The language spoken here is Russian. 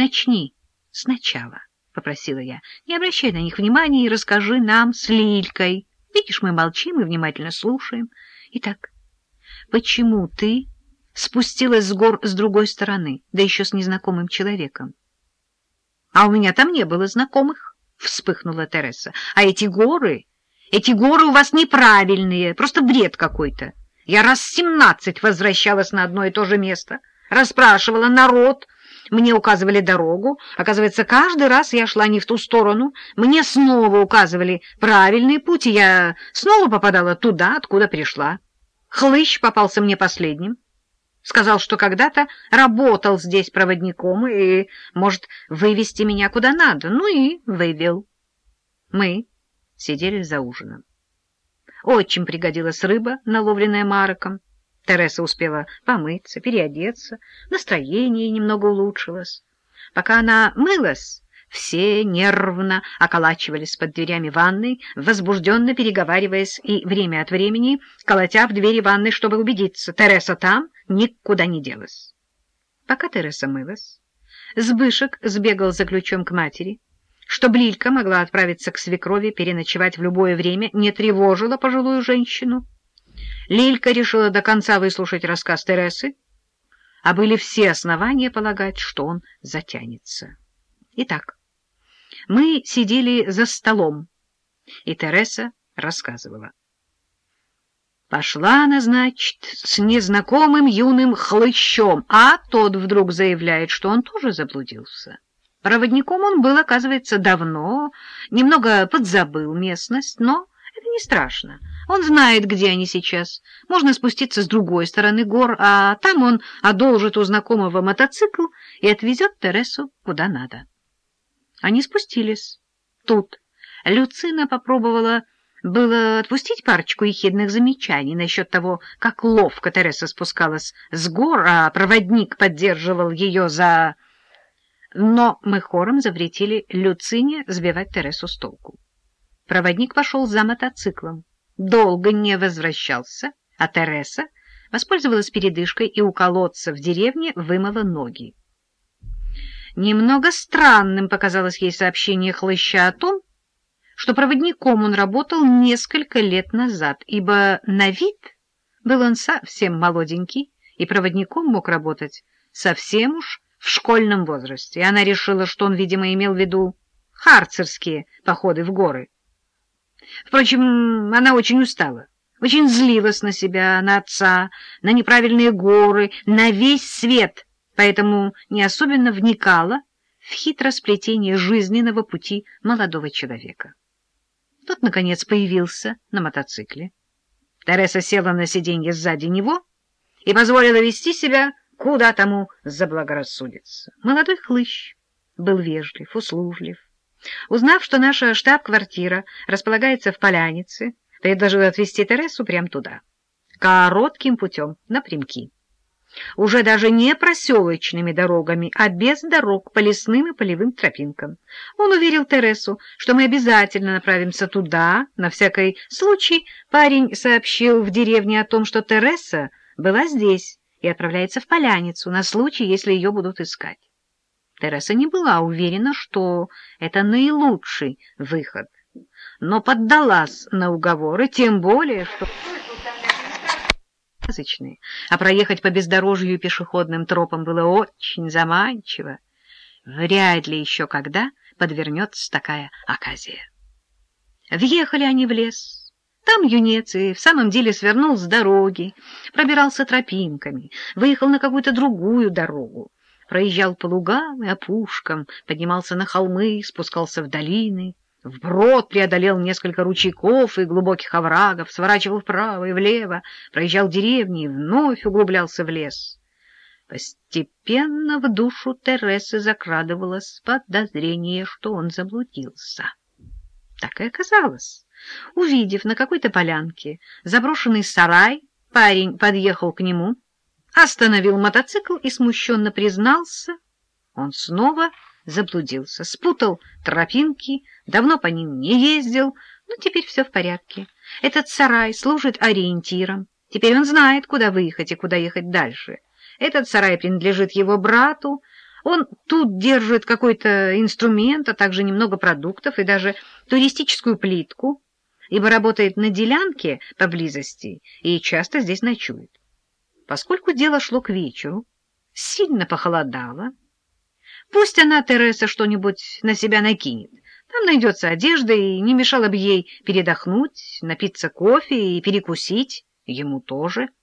начни сначала, — попросила я. Не обращай на них внимания и расскажи нам с Лилькой. Видишь, мы молчим и внимательно слушаем. Итак, почему ты спустилась с гор с другой стороны, да еще с незнакомым человеком? — А у меня там не было знакомых, — вспыхнула Тереса. — А эти горы, эти горы у вас неправильные, просто бред какой-то. Я раз семнадцать возвращалась на одно и то же место, расспрашивала народ, мне указывали дорогу. Оказывается, каждый раз я шла не в ту сторону, мне снова указывали правильный путь, и я снова попадала туда, откуда пришла. Хлыщ попался мне последним. Сказал, что когда-то работал здесь проводником и может вывести меня куда надо. Ну и вывел. Мы сидели за ужином. Очень пригодилась рыба, наловленная Мароком. Тереса успела помыться, переодеться, настроение немного улучшилось. Пока она мылась, все нервно околачивались под дверями ванной, возбужденно переговариваясь и время от времени колотя в двери ванной, чтобы убедиться, Тереса там никуда не делась. Пока Тереса мылась, Сбышек сбегал за ключом к матери, чтобы Лилька могла отправиться к свекрови переночевать в любое время, не тревожила пожилую женщину. Лилька решила до конца выслушать рассказ Тересы, а были все основания полагать, что он затянется. Итак, мы сидели за столом, и Тереса рассказывала. Пошла она, значит, с незнакомым юным хлыщом, а тот вдруг заявляет, что он тоже заблудился. Проводником он был, оказывается, давно, немного подзабыл местность, но это не страшно. Он знает, где они сейчас. Можно спуститься с другой стороны гор, а там он одолжит у знакомого мотоцикл и отвезет Тересу куда надо. Они спустились. Тут Люцина попробовала было отпустить парочку ехидных замечаний насчет того, как ловко Тереса спускалась с гор, а проводник поддерживал ее за но мы хором запретили Люцине сбивать Тересу с толку. Проводник пошел за мотоциклом, долго не возвращался, а Тереса воспользовалась передышкой и у колодца в деревне вымыла ноги. Немного странным показалось ей сообщение хлыща о том, что проводником он работал несколько лет назад, ибо на вид был он совсем молоденький, и проводником мог работать совсем уж в школьном возрасте, и она решила, что он, видимо, имел в виду харцерские походы в горы. Впрочем, она очень устала, очень злилась на себя, на отца, на неправильные горы, на весь свет, поэтому не особенно вникала в хитросплетение жизненного пути молодого человека. Тот, наконец, появился на мотоцикле. Тереса села на сиденье сзади него и позволила вести себя Куда тому заблагорассудится? Молодой хлыщ был вежлив, услужлив. Узнав, что наша штаб-квартира располагается в Полянице, предложил отвезти Тересу прямо туда, коротким путем, напрямки. Уже даже не проселочными дорогами, а без дорог по лесным и полевым тропинкам. Он уверил Тересу, что мы обязательно направимся туда. На всякий случай парень сообщил в деревне о том, что Тереса была здесь, и отправляется в Поляницу на случай, если ее будут искать. Тереса не была уверена, что это наилучший выход, но поддалась на уговоры, тем более, что сказочные, а проехать по бездорожью пешеходным тропам было очень заманчиво. Вряд ли еще когда подвернется такая оказия. Въехали они в лес. Там юнец и в самом деле свернул с дороги, пробирался тропинками, выехал на какую-то другую дорогу, проезжал по лугам и опушкам, поднимался на холмы, спускался в долины, вброд преодолел несколько ручейков и глубоких оврагов, сворачивал вправо и влево, проезжал деревни и вновь углублялся в лес. Постепенно в душу Тересы закрадывалось подозрение, что он заблудился. Так и оказалось. Увидев на какой-то полянке заброшенный сарай, парень подъехал к нему, остановил мотоцикл и смущенно признался. Он снова заблудился, спутал тропинки, давно по ним не ездил, но теперь все в порядке. Этот сарай служит ориентиром. Теперь он знает, куда выехать и куда ехать дальше. Этот сарай принадлежит его брату, Он тут держит какой-то инструмент, а также немного продуктов и даже туристическую плитку, ибо работает на делянке поблизости и часто здесь ночует. Поскольку дело шло к вечеру, сильно похолодало, пусть она, Тереса, что-нибудь на себя накинет. Там найдется одежда, и не мешало бы ей передохнуть, напиться кофе и перекусить, ему тоже —